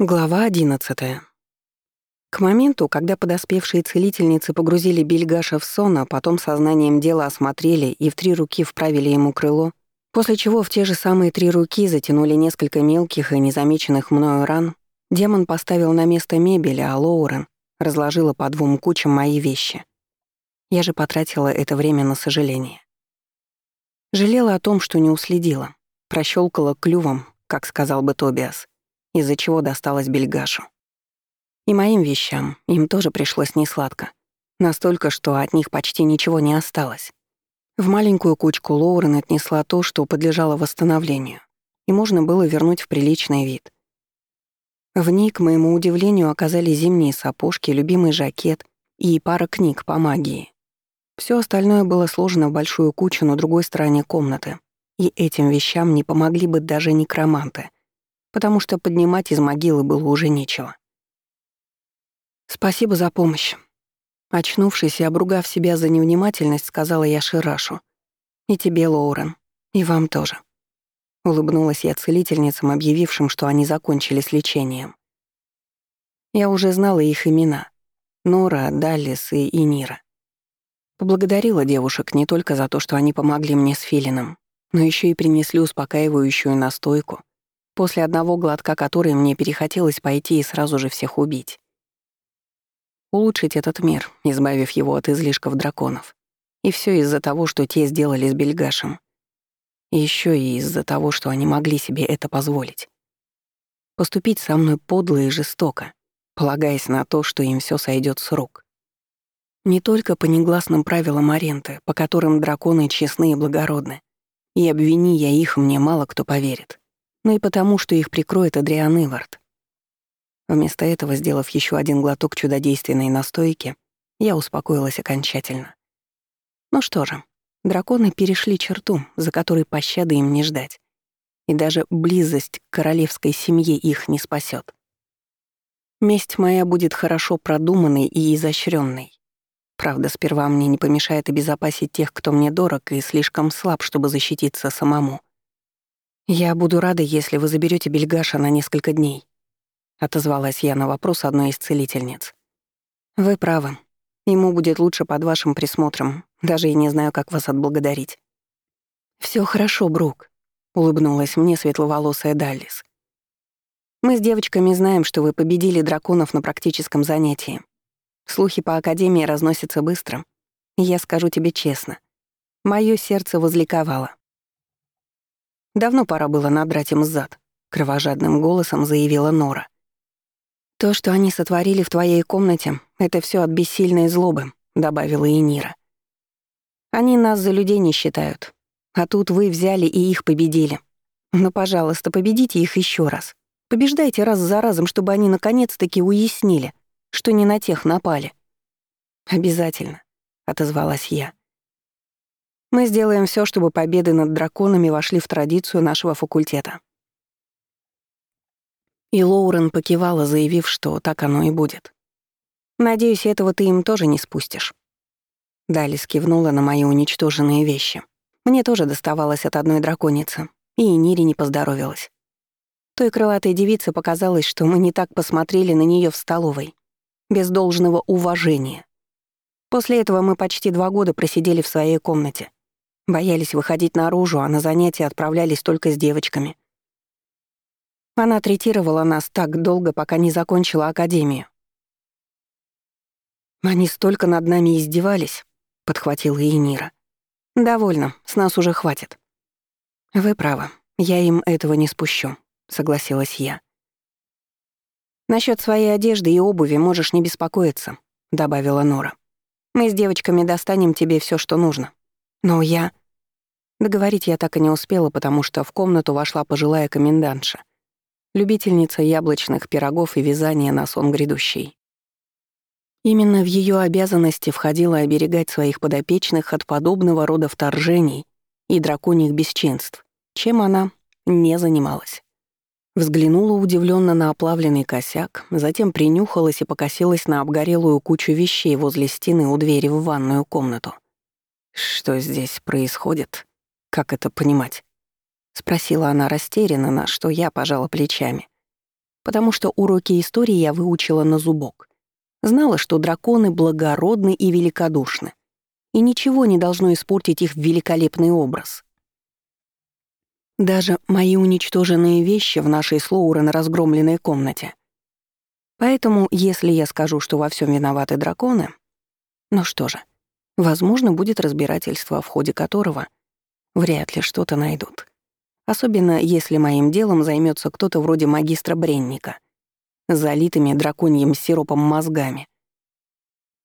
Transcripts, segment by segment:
Глава 11. К моменту, когда подоспевшие целительницы погрузили Бельгаша в сон, а потом сознанием дела осмотрели и в три руки вправили ему крыло, после чего в те же самые три руки затянули несколько мелких и незамеченных мною ран, демон поставил на место мебель, а Лоурен разложила по двум кучам мои вещи. Я же потратила это время на сожаление. Жалела о том, что не уследила, прощелкала клювом, как сказал бы Тобиас — из-за чего досталось Бельгашу. И моим вещам им тоже пришлось несладко. Настолько, что от них почти ничего не осталось. В маленькую кучку Лоурен отнесла то, что подлежало восстановлению, и можно было вернуть в приличный вид. В ней, к моему удивлению, оказались зимние сапожки, любимый жакет и пара книг по магии. Все остальное было сложено в большую кучу на другой стороне комнаты, и этим вещам не помогли бы даже некроманты — потому что поднимать из могилы было уже нечего. «Спасибо за помощь». Очнувшись и обругав себя за невнимательность, сказала я Ширашу. «И тебе, Лоурен. И вам тоже». Улыбнулась я целительницам, объявившим, что они закончили с лечением. Я уже знала их имена — Нора, Даллис и Инира. Поблагодарила девушек не только за то, что они помогли мне с Филином, но еще и принесли успокаивающую настойку, после одного глотка которой мне перехотелось пойти и сразу же всех убить. Улучшить этот мир, избавив его от излишков драконов. И все из-за того, что те сделали с Бельгашем. Еще и из-за того, что они могли себе это позволить. Поступить со мной подло и жестоко, полагаясь на то, что им все сойдет с рук. Не только по негласным правилам аренты, по которым драконы честны и благородны, и обвини я их, мне мало кто поверит но и потому, что их прикроет Адриан Ивард. Вместо этого, сделав еще один глоток чудодейственной настойки, я успокоилась окончательно. Ну что же, драконы перешли черту, за которой пощады им не ждать. И даже близость к королевской семье их не спасет. Месть моя будет хорошо продуманной и изощренной. Правда, сперва мне не помешает обезопасить тех, кто мне дорог и слишком слаб, чтобы защититься самому. «Я буду рада, если вы заберете Бельгаша на несколько дней», — отозвалась я на вопрос одной из целительниц. «Вы правы. Ему будет лучше под вашим присмотром. Даже и не знаю, как вас отблагодарить». Все хорошо, Брук», — улыбнулась мне светловолосая Даллис. «Мы с девочками знаем, что вы победили драконов на практическом занятии. Слухи по Академии разносятся быстро. я скажу тебе честно. Моё сердце возликовало. Давно пора было надрать им зад, кровожадным голосом заявила Нора. То, что они сотворили в твоей комнате, это все от бессильной злобы, добавила и Нира. Они нас за людей не считают. А тут вы взяли и их победили. Но, пожалуйста, победите их еще раз. Побеждайте раз за разом, чтобы они наконец-таки уяснили, что не на тех напали. Обязательно, отозвалась я. Мы сделаем все, чтобы победы над драконами вошли в традицию нашего факультета». И Лоурен покивала, заявив, что так оно и будет. «Надеюсь, этого ты им тоже не спустишь». Далис кивнула на мои уничтоженные вещи. Мне тоже доставалось от одной драконицы, и Нире не поздоровилась. Той крылатой девице показалось, что мы не так посмотрели на нее в столовой, без должного уважения. После этого мы почти два года просидели в своей комнате, Боялись выходить наружу, а на занятия отправлялись только с девочками. Она третировала нас так долго, пока не закончила академию. «Они столько над нами издевались», — подхватила Енира. «Довольно, с нас уже хватит». «Вы правы, я им этого не спущу», — согласилась я. «Насчёт своей одежды и обуви можешь не беспокоиться», — добавила Нора. «Мы с девочками достанем тебе всё, что нужно. Но я...» Договорить я так и не успела, потому что в комнату вошла пожилая комендантша, любительница яблочных пирогов и вязания на сон грядущий. Именно в ее обязанности входило оберегать своих подопечных от подобного рода вторжений и драконьих бесчинств, чем она не занималась. Взглянула удивленно на оплавленный косяк, затем принюхалась и покосилась на обгорелую кучу вещей возле стены у двери в ванную комнату. «Что здесь происходит?» «Как это понимать?» — спросила она растерянно, на что я пожала плечами. потому что уроки истории я выучила на зубок. Знала, что драконы благородны и великодушны, и ничего не должно испортить их великолепный образ. Даже мои уничтоженные вещи в нашей Слоурен разгромленной комнате. Поэтому, если я скажу, что во всем виноваты драконы, ну что же, возможно, будет разбирательство, в ходе которого вряд ли что-то найдут. Особенно, если моим делом займется кто-то вроде магистра Бренника, залитыми драконьим сиропом мозгами.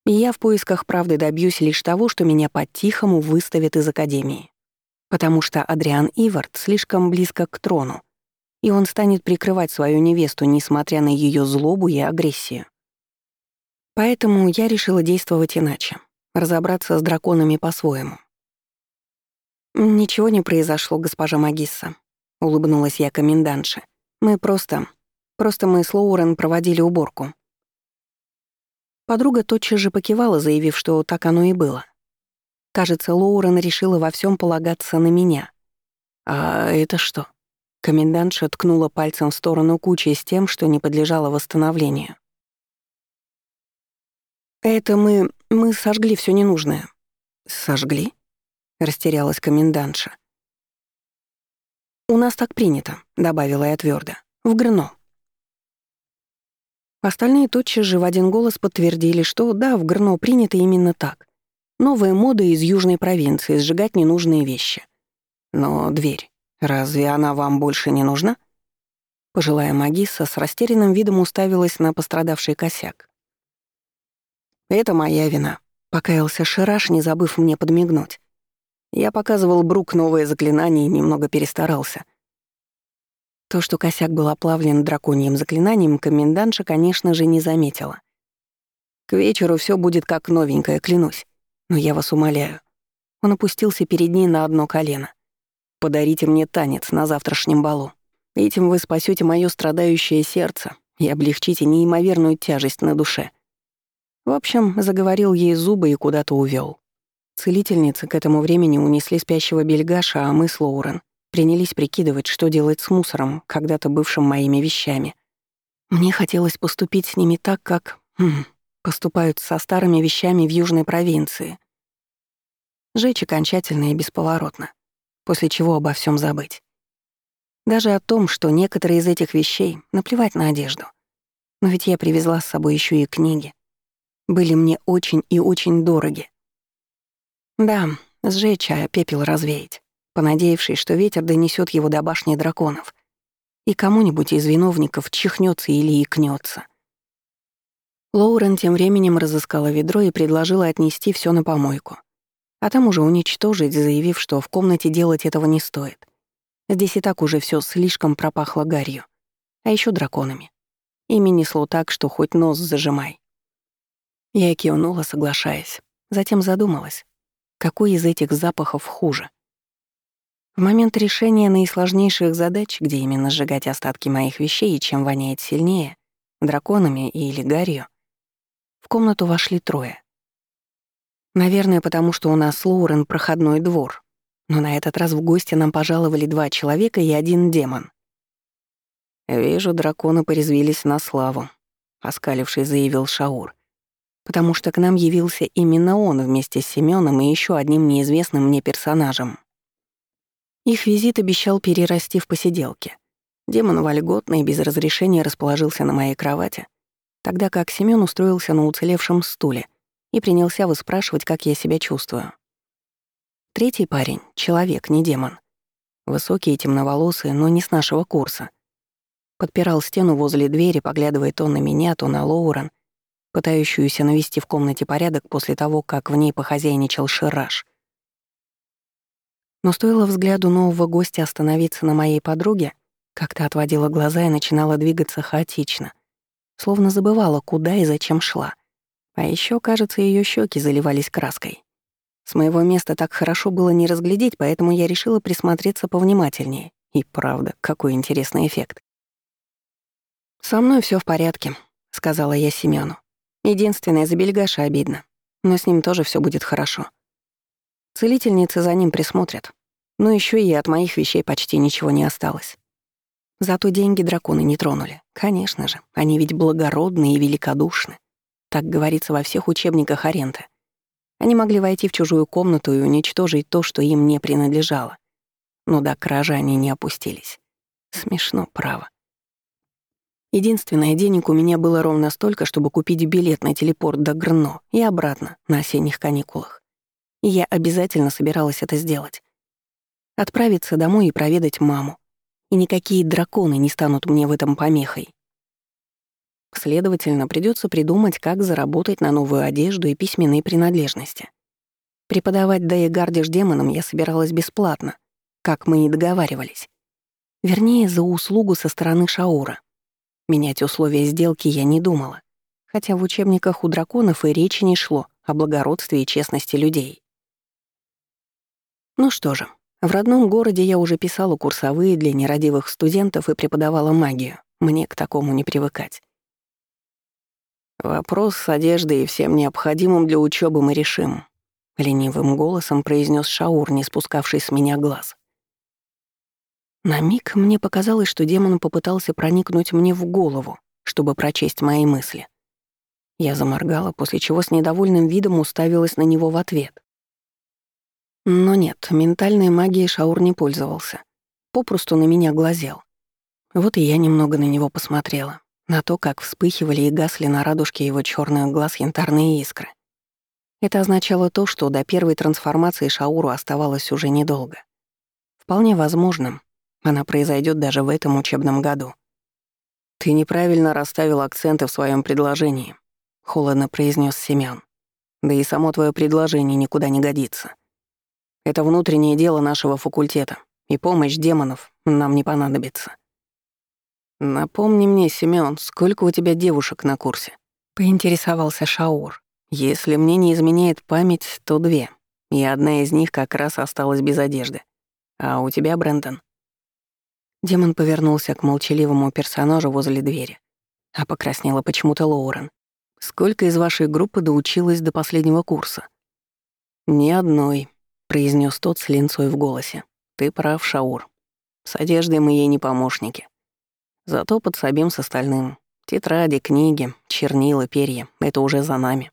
И я в поисках правды добьюсь лишь того, что меня по-тихому выставят из Академии потому что Адриан Ивард слишком близко к трону, и он станет прикрывать свою невесту, несмотря на ее злобу и агрессию. Поэтому я решила действовать иначе, разобраться с драконами по-своему. «Ничего не произошло, госпожа Магисса», — улыбнулась я комендантше. «Мы просто... Просто мы с Лоурен проводили уборку». Подруга тотчас же покивала, заявив, что так оно и было. Кажется, Лоурен решила во всем полагаться на меня. А это что? Комендантша ткнула пальцем в сторону кучи с тем, что не подлежало восстановлению. «Это мы... мы сожгли все ненужное». «Сожгли?» — растерялась комендантша. «У нас так принято», — добавила я твердо. «В Грно». Остальные тотчас же в один голос подтвердили, что да, в Грно принято именно так. Новая мода из южной провинции — сжигать ненужные вещи. Но дверь, разве она вам больше не нужна? Пожилая магисса с растерянным видом уставилась на пострадавший косяк. «Это моя вина», — покаялся Шираш, не забыв мне подмигнуть. Я показывал Брук новое заклинание и немного перестарался. То, что косяк был оплавлен драконьим заклинанием, комендантша, конечно же, не заметила. К вечеру все будет как новенькое, клянусь. Но я вас умоляю. Он опустился перед ней на одно колено. Подарите мне танец на завтрашнем балу. Этим вы спасете мое страдающее сердце и облегчите неимоверную тяжесть на душе. В общем, заговорил ей зубы и куда-то увел. Целительницы к этому времени унесли спящего бельгаша, а мы с Лоурен принялись прикидывать, что делать с мусором, когда-то бывшим моими вещами. Мне хотелось поступить с ними так, как... Хм, поступают со старыми вещами в южной провинции. Жечь окончательно и бесповоротно, после чего обо всем забыть. Даже о том, что некоторые из этих вещей наплевать на одежду. Но ведь я привезла с собой еще и книги. Были мне очень и очень дороги. Да, сжечь, а пепел развеять, понадеявшись, что ветер донесет его до башни драконов, и кому-нибудь из виновников чихнется или икнется. Лоурен тем временем разыскала ведро и предложила отнести все на помойку. А там уже уничтожить, заявив, что в комнате делать этого не стоит. Здесь и так уже все слишком пропахло гарью. А еще драконами. Ими несло так, что хоть нос зажимай. Я кивнула, соглашаясь. Затем задумалась, какой из этих запахов хуже. В момент решения наисложнейших задач, где именно сжигать остатки моих вещей и чем воняет сильнее, драконами или гарью, в комнату вошли трое. Наверное, потому что у нас Лоурен проходной двор. Но на этот раз в гости нам пожаловали два человека и один демон. «Вижу, драконы порезвились на славу», — оскаливший заявил Шаур. «Потому что к нам явился именно он вместе с Семеном и еще одним неизвестным мне персонажем». Их визит обещал перерасти в посиделки. Демон вольготно и без разрешения расположился на моей кровати, тогда как Семён устроился на уцелевшем стуле и принялся выспрашивать, как я себя чувствую. Третий парень — человек, не демон. Высокий и темноволосый, но не с нашего курса. Подпирал стену возле двери, поглядывая то на меня, то на Лоурен, пытающуюся навести в комнате порядок после того, как в ней похозяйничал Шираж. Но стоило взгляду нового гостя остановиться на моей подруге, как-то отводила глаза и начинала двигаться хаотично — словно забывала, куда и зачем шла. А еще, кажется, ее щеки заливались краской. С моего места так хорошо было не разглядеть, поэтому я решила присмотреться повнимательнее. И правда, какой интересный эффект. «Со мной все в порядке», — сказала я Семену. «Единственное, за бельгаша обидно. Но с ним тоже все будет хорошо. Целительницы за ним присмотрят. Но еще и от моих вещей почти ничего не осталось. Зато деньги драконы не тронули. Конечно же, они ведь благородны и великодушны. Так говорится во всех учебниках Аренты. Они могли войти в чужую комнату и уничтожить то, что им не принадлежало. Но до кражи они не опустились. Смешно, право. Единственное, денег у меня было ровно столько, чтобы купить билет на телепорт до Грно и обратно на осенних каникулах. И я обязательно собиралась это сделать. Отправиться домой и проведать маму. И никакие драконы не станут мне в этом помехой. Следовательно, придется придумать, как заработать на новую одежду и письменные принадлежности. Преподавать Дейгардиш демонам я собиралась бесплатно, как мы и договаривались. Вернее, за услугу со стороны Шаура. Менять условия сделки я не думала, хотя в учебниках у драконов и речи не шло о благородстве и честности людей. Ну что же, в родном городе я уже писала курсовые для нерадивых студентов и преподавала магию. Мне к такому не привыкать. «Вопрос с одеждой и всем необходимым для учебы мы решим», — ленивым голосом произнес Шаур, не спускавший с меня глаз. На миг мне показалось, что демон попытался проникнуть мне в голову, чтобы прочесть мои мысли. Я заморгала, после чего с недовольным видом уставилась на него в ответ. Но нет, ментальной магией Шаур не пользовался. Попросту на меня глазел. Вот и я немного на него посмотрела на то, как вспыхивали и гасли на радужке его черных глаз янтарные искры. Это означало то, что до первой трансформации Шауру оставалось уже недолго. Вполне возможно, она произойдет даже в этом учебном году. «Ты неправильно расставил акценты в своем предложении», — холодно произнес Семён. «Да и само твое предложение никуда не годится. Это внутреннее дело нашего факультета, и помощь демонов нам не понадобится. «Напомни мне, Семён, сколько у тебя девушек на курсе?» — поинтересовался Шаур. «Если мне не изменяет память, то две, и одна из них как раз осталась без одежды. А у тебя, Брэндон?» Демон повернулся к молчаливому персонажу возле двери. А покраснела почему-то Лоурен. «Сколько из вашей группы доучилась до последнего курса?» «Ни одной», — произнес тот с линцой в голосе. «Ты прав, Шаур. С одеждой мы ей не помощники. Зато подсобим с остальным. Тетради, книги, чернила, перья — это уже за нами.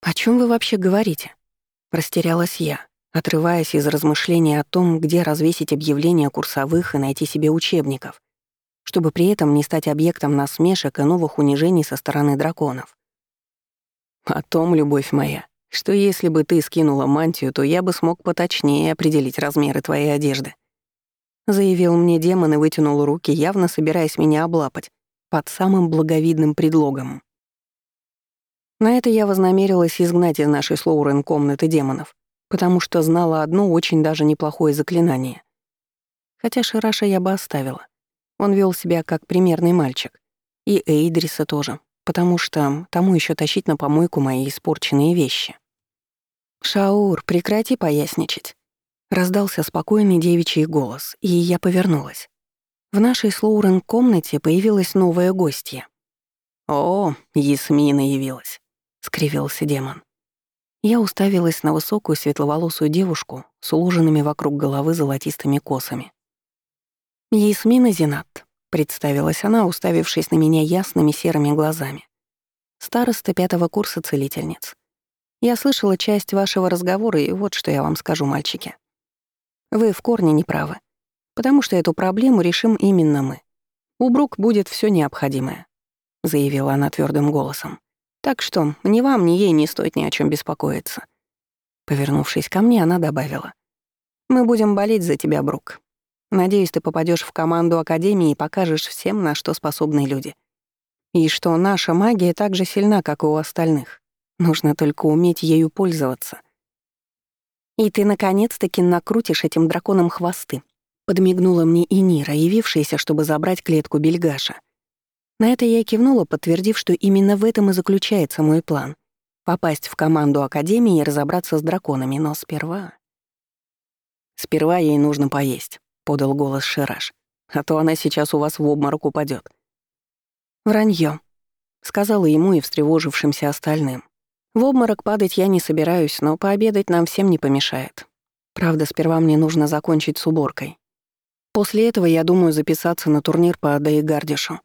«О чем вы вообще говорите?» Растерялась я, отрываясь из размышления о том, где развесить объявления курсовых и найти себе учебников, чтобы при этом не стать объектом насмешек и новых унижений со стороны драконов. «О том, любовь моя, что если бы ты скинула мантию, то я бы смог поточнее определить размеры твоей одежды», заявил мне демон и вытянул руки, явно собираясь меня облапать, под самым благовидным предлогом. На это я вознамерилась изгнать из нашей Слоурен комнаты демонов, потому что знала одно очень даже неплохое заклинание. Хотя Шираша я бы оставила. Он вел себя как примерный мальчик. И Эйдриса тоже, потому что тому еще тащить на помойку мои испорченные вещи. «Шаур, прекрати поясничать. Раздался спокойный девичий голос, и я повернулась. В нашей с Лоурен комнате появилась новая гостья. «О, Ясмина явилась», — скривился демон. Я уставилась на высокую светловолосую девушку с уложенными вокруг головы золотистыми косами. «Ясмина Зинат», — представилась она, уставившись на меня ясными серыми глазами. «Староста пятого курса целительниц. Я слышала часть вашего разговора, и вот что я вам скажу, мальчики. Вы в корне не правы, потому что эту проблему решим именно мы. У Брук будет все необходимое», — заявила она твердым голосом. «Так что ни вам, ни ей не стоит ни о чем беспокоиться». Повернувшись ко мне, она добавила. «Мы будем болеть за тебя, Брук. Надеюсь, ты попадешь в команду Академии и покажешь всем, на что способны люди. И что наша магия так же сильна, как и у остальных. Нужно только уметь ею пользоваться. «И ты наконец-таки накрутишь этим драконам хвосты», — подмигнула мне и Нира, явившаяся, чтобы забрать клетку Бельгаша. На это я кивнула, подтвердив, что именно в этом и заключается мой план — попасть в команду Академии и разобраться с драконами, но сперва... «Сперва ей нужно поесть», — подал голос Шираж, «а то она сейчас у вас в обморок упадет. «Вранье», — сказала ему и встревожившимся остальным. В обморок падать я не собираюсь, но пообедать нам всем не помешает. Правда, сперва мне нужно закончить с уборкой. После этого я думаю записаться на турнир по Адаигардишу.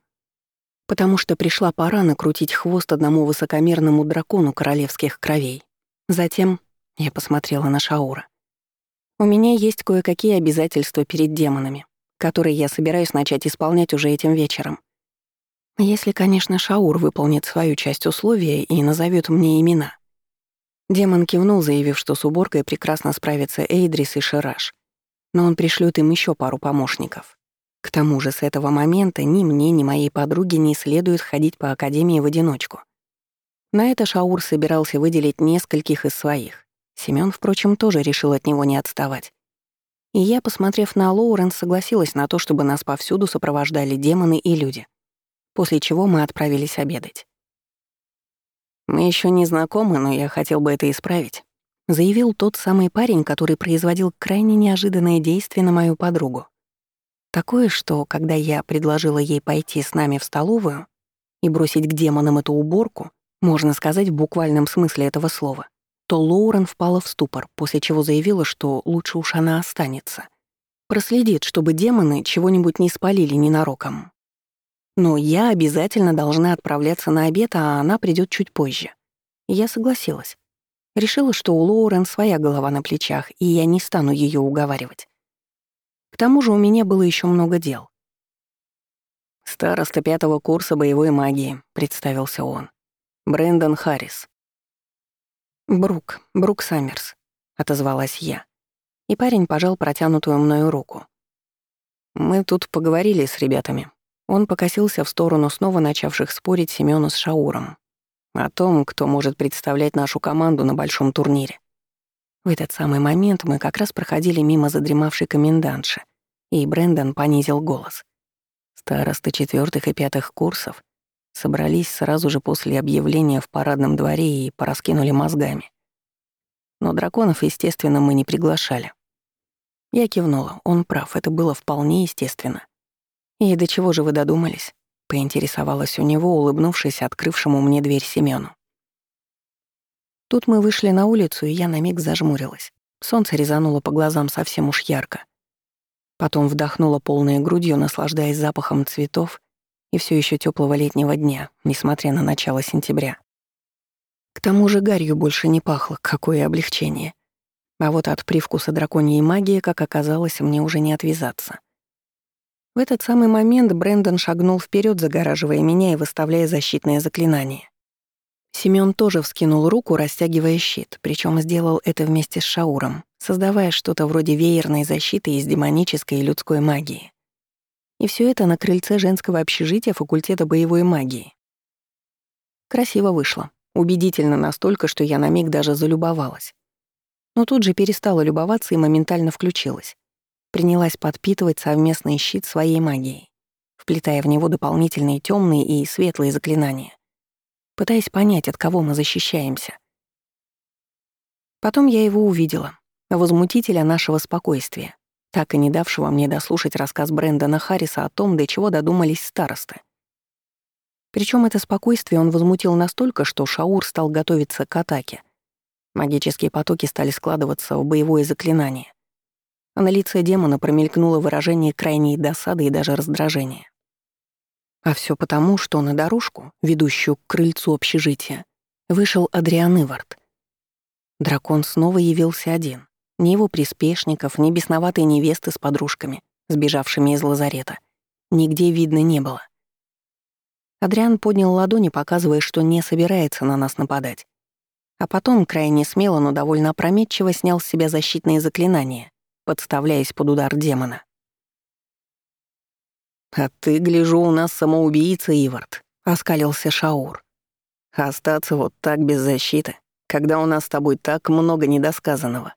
Потому что пришла пора накрутить хвост одному высокомерному дракону королевских кровей. Затем я посмотрела на Шаура. У меня есть кое-какие обязательства перед демонами, которые я собираюсь начать исполнять уже этим вечером. Если, конечно, Шаур выполнит свою часть условия и назовет мне имена. Демон кивнул, заявив, что с уборкой прекрасно справятся Эйдрис и Шираж но он пришлет им еще пару помощников. К тому же с этого момента ни мне, ни моей подруге не следует ходить по академии в одиночку. На это Шаур собирался выделить нескольких из своих. Семён, впрочем, тоже решил от него не отставать. И я, посмотрев на Лоурен, согласилась на то, чтобы нас повсюду сопровождали демоны и люди. После чего мы отправились обедать. «Мы еще не знакомы, но я хотел бы это исправить», заявил тот самый парень, который производил крайне неожиданное действие на мою подругу. Такое, что, когда я предложила ей пойти с нами в столовую и бросить к демонам эту уборку, можно сказать в буквальном смысле этого слова, то Лоурен впала в ступор, после чего заявила, что лучше уж она останется. Проследит, чтобы демоны чего-нибудь не спалили ненароком. Но я обязательно должна отправляться на обед, а она придет чуть позже. я согласилась. Решила, что у Лоурен своя голова на плечах, и я не стану ее уговаривать. К тому же у меня было еще много дел. «Староста пятого курса боевой магии», — представился он. «Брэндон Харрис». «Брук, Брук Саммерс», — отозвалась я. И парень пожал протянутую мною руку. «Мы тут поговорили с ребятами». Он покосился в сторону снова начавших спорить Семёна с Шауром. О том, кто может представлять нашу команду на большом турнире. В этот самый момент мы как раз проходили мимо задремавшей комендантши, и Брэндон понизил голос. Старосты четвертых и пятых курсов собрались сразу же после объявления в парадном дворе и пораскинули мозгами. Но драконов, естественно, мы не приглашали. Я кивнула, он прав, это было вполне естественно. И до чего же вы додумались? поинтересовалась у него, улыбнувшись открывшему мне дверь Семёну. Тут мы вышли на улицу, и я на миг зажмурилась. Солнце резануло по глазам совсем уж ярко. Потом вдохнула полной грудью, наслаждаясь запахом цветов и все еще теплого летнего дня, несмотря на начало сентября. К тому же гарью больше не пахло, какое облегчение. А вот от привкуса драконьей магии, как оказалось, мне уже не отвязаться. В этот самый момент Брэндон шагнул вперед, загораживая меня и выставляя защитное заклинание. Семён тоже вскинул руку, растягивая щит, причем сделал это вместе с Шауром, создавая что-то вроде веерной защиты из демонической и людской магии. И все это на крыльце женского общежития факультета боевой магии. Красиво вышло. Убедительно настолько, что я на миг даже залюбовалась. Но тут же перестала любоваться и моментально включилась принялась подпитывать совместный щит своей магией, вплетая в него дополнительные темные и светлые заклинания, пытаясь понять, от кого мы защищаемся. Потом я его увидела, возмутителя нашего спокойствия, так и не давшего мне дослушать рассказ Брэндона Харриса о том, до чего додумались старосты. Причем это спокойствие он возмутил настолько, что Шаур стал готовиться к атаке. Магические потоки стали складываться в боевое заклинание а на лице демона промелькнуло выражение крайней досады и даже раздражения. А все потому, что на дорожку, ведущую к крыльцу общежития, вышел Адриан Ивард. Дракон снова явился один. Ни его приспешников, ни бесноватой невесты с подружками, сбежавшими из лазарета. Нигде видно не было. Адриан поднял ладони, показывая, что не собирается на нас нападать. А потом, крайне смело, но довольно опрометчиво, снял с себя защитные заклинания, подставляясь под удар демона. «А ты, гляжу, у нас самоубийца, Ивард», — оскалился Шаур. «Остаться вот так без защиты, когда у нас с тобой так много недосказанного.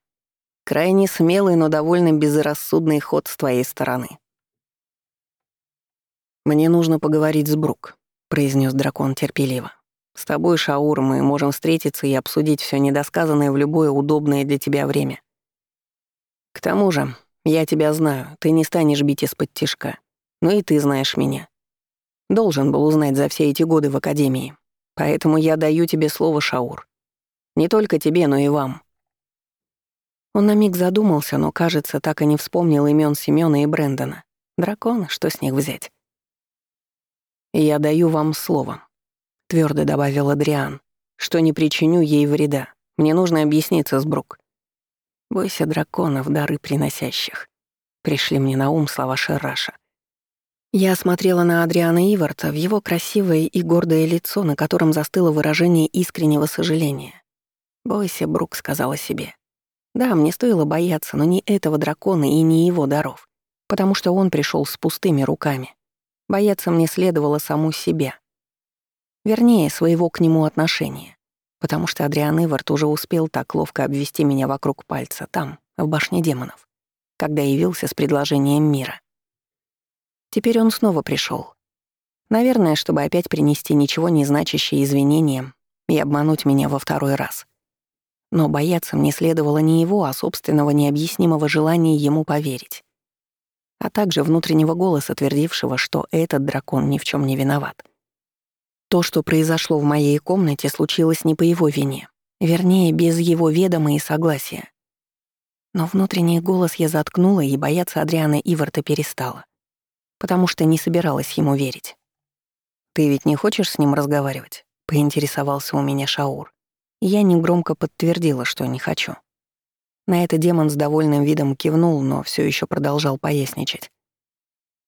Крайне смелый, но довольно безрассудный ход с твоей стороны». «Мне нужно поговорить с Брук», — произнес дракон терпеливо. «С тобой, Шаур, мы можем встретиться и обсудить все недосказанное в любое удобное для тебя время. К тому же, я тебя знаю, ты не станешь бить из-под тишка. Ну и ты знаешь меня. Должен был узнать за все эти годы в Академии. Поэтому я даю тебе слово, Шаур. Не только тебе, но и вам». Он на миг задумался, но, кажется, так и не вспомнил имен Семёна и Брэндона, Драконы, что с них взять? «Я даю вам слово», — твердо добавил Адриан, «что не причиню ей вреда. Мне нужно объясниться с Брук». «Бойся драконов, дары приносящих», — пришли мне на ум слова Шераша. Я смотрела на Адриана Иварта в его красивое и гордое лицо, на котором застыло выражение искреннего сожаления. «Бойся, Брук», — сказала себе. Да, мне стоило бояться, но не этого дракона и не его даров, потому что он пришел с пустыми руками. Бояться мне следовало саму себя. Вернее, своего к нему отношения. Потому что Адриан Ивард уже успел так ловко обвести меня вокруг пальца, там, в башне демонов, когда явился с предложением мира. Теперь он снова пришел. Наверное, чтобы опять принести ничего не значащие извинения и обмануть меня во второй раз. Но бояться мне следовало не его, а собственного необъяснимого желания ему поверить а также внутреннего голоса, твердившего, что этот дракон ни в чем не виноват. То, что произошло в моей комнате, случилось не по его вине, вернее, без его ведома и согласия. Но внутренний голос я заткнула, и бояться Адриана Иварта перестала, потому что не собиралась ему верить. «Ты ведь не хочешь с ним разговаривать?» — поинтересовался у меня Шаур. Я негромко подтвердила, что не хочу. На это демон с довольным видом кивнул, но все еще продолжал поясничать.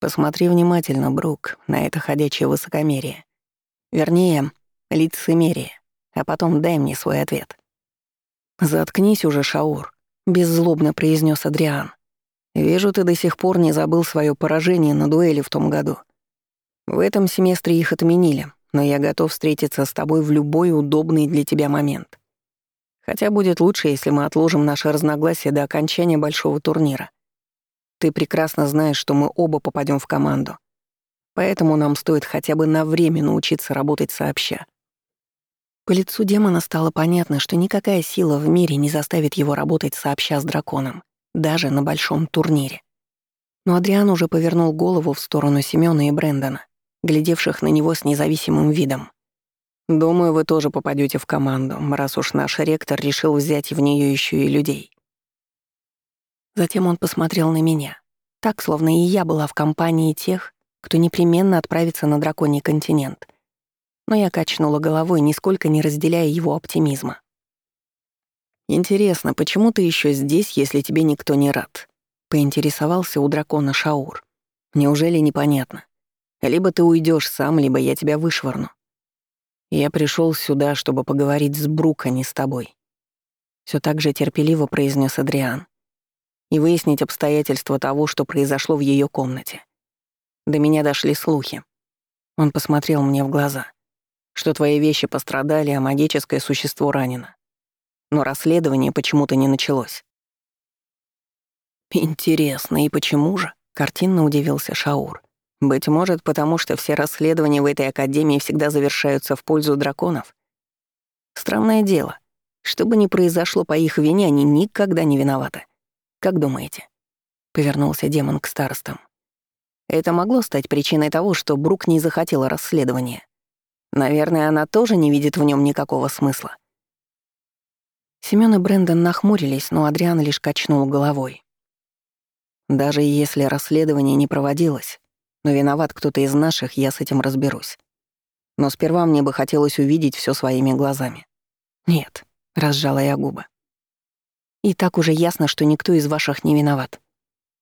«Посмотри внимательно, Брук, на это ходячее высокомерие. Вернее, лицемерие, а потом дай мне свой ответ». «Заткнись уже, Шаур», — беззлобно произнес Адриан. «Вижу, ты до сих пор не забыл свое поражение на дуэли в том году. В этом семестре их отменили, но я готов встретиться с тобой в любой удобный для тебя момент. Хотя будет лучше, если мы отложим наше разногласие до окончания большого турнира. Ты прекрасно знаешь, что мы оба попадем в команду. Поэтому нам стоит хотя бы на время научиться работать сообща. По лицу демона стало понятно, что никакая сила в мире не заставит его работать сообща с драконом, даже на большом турнире. Но Адриан уже повернул голову в сторону Семёна и Брэндона, глядевших на него с независимым видом. Думаю, вы тоже попадете в команду, раз уж наш ректор решил взять в нее еще и людей. Затем он посмотрел на меня, так, словно и я была в компании тех, кто непременно отправится на драконий континент. Но я качнула головой, нисколько не разделяя его оптимизма. «Интересно, почему ты еще здесь, если тебе никто не рад?» — поинтересовался у дракона Шаур. «Неужели непонятно? Либо ты уйдешь сам, либо я тебя вышвырну. Я пришел сюда, чтобы поговорить с Брук, а не с тобой. Все так же терпеливо произнес Адриан. И выяснить обстоятельства того, что произошло в ее комнате. До меня дошли слухи. Он посмотрел мне в глаза. Что твои вещи пострадали, а магическое существо ранено. Но расследование почему-то не началось. Интересно, и почему же? Картинно удивился Шаур. Быть может, потому что все расследования в этой академии всегда завершаются в пользу драконов? Странное дело. Что бы ни произошло по их вине, они никогда не виноваты. Как думаете? Повернулся демон к старостам. Это могло стать причиной того, что Брук не захотела расследования. Наверное, она тоже не видит в нем никакого смысла. Семён и Брэндон нахмурились, но Адриан лишь качнул головой. Даже если расследование не проводилось, но виноват кто-то из наших, я с этим разберусь. Но сперва мне бы хотелось увидеть все своими глазами. Нет, разжала я губы. И так уже ясно, что никто из ваших не виноват.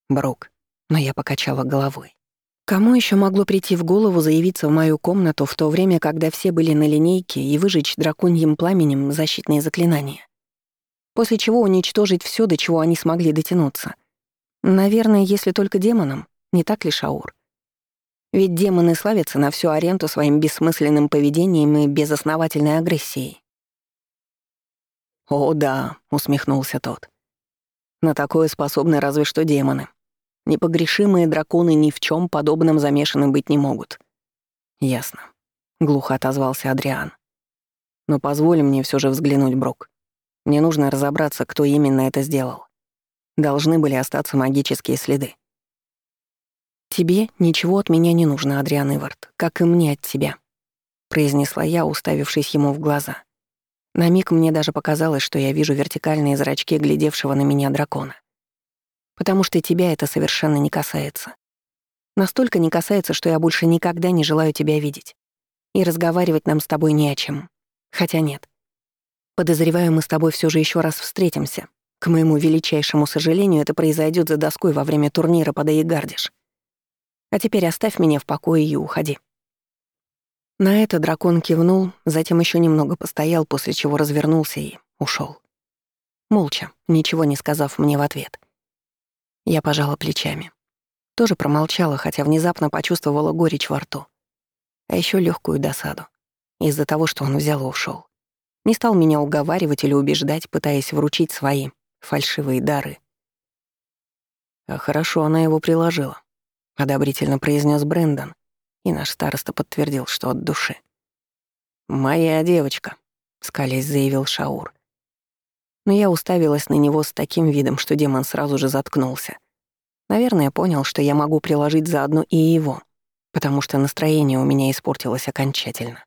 Брук, но я покачала головой. Кому еще могло прийти в голову заявиться в мою комнату в то время, когда все были на линейке и выжечь драконьим пламенем защитные заклинания? После чего уничтожить все, до чего они смогли дотянуться. Наверное, если только демонам, не так ли, Шаур? Ведь демоны славятся на всю аренду своим бессмысленным поведением и безосновательной агрессией. «О, да», — усмехнулся тот. «На такое способны разве что демоны. Непогрешимые драконы ни в чем подобном замешаны быть не могут». «Ясно», — глухо отозвался Адриан. «Но позволь мне все же взглянуть, Брок. Мне нужно разобраться, кто именно это сделал. Должны были остаться магические следы. «Тебе ничего от меня не нужно, Адриан Ивард, как и мне от тебя», — произнесла я, уставившись ему в глаза. На миг мне даже показалось, что я вижу вертикальные зрачки глядевшего на меня дракона. «Потому что тебя это совершенно не касается. Настолько не касается, что я больше никогда не желаю тебя видеть. И разговаривать нам с тобой не о чем. Хотя нет. Подозреваю, мы с тобой все же еще раз встретимся. К моему величайшему сожалению, это произойдет за доской во время турнира под Эйгардиш. А теперь оставь меня в покое и уходи». На это дракон кивнул, затем еще немного постоял, после чего развернулся и ушел. Молча, ничего не сказав мне в ответ. Я пожала плечами. Тоже промолчала, хотя внезапно почувствовала горечь во рту. А еще легкую досаду. Из-за того, что он взял и ушел. Не стал меня уговаривать или убеждать, пытаясь вручить свои фальшивые дары. А хорошо она его приложила. — одобрительно произнес Брэндон, и наш староста подтвердил, что от души. «Моя девочка», — скалясь заявил Шаур. Но я уставилась на него с таким видом, что демон сразу же заткнулся. Наверное, понял, что я могу приложить заодно и его, потому что настроение у меня испортилось окончательно.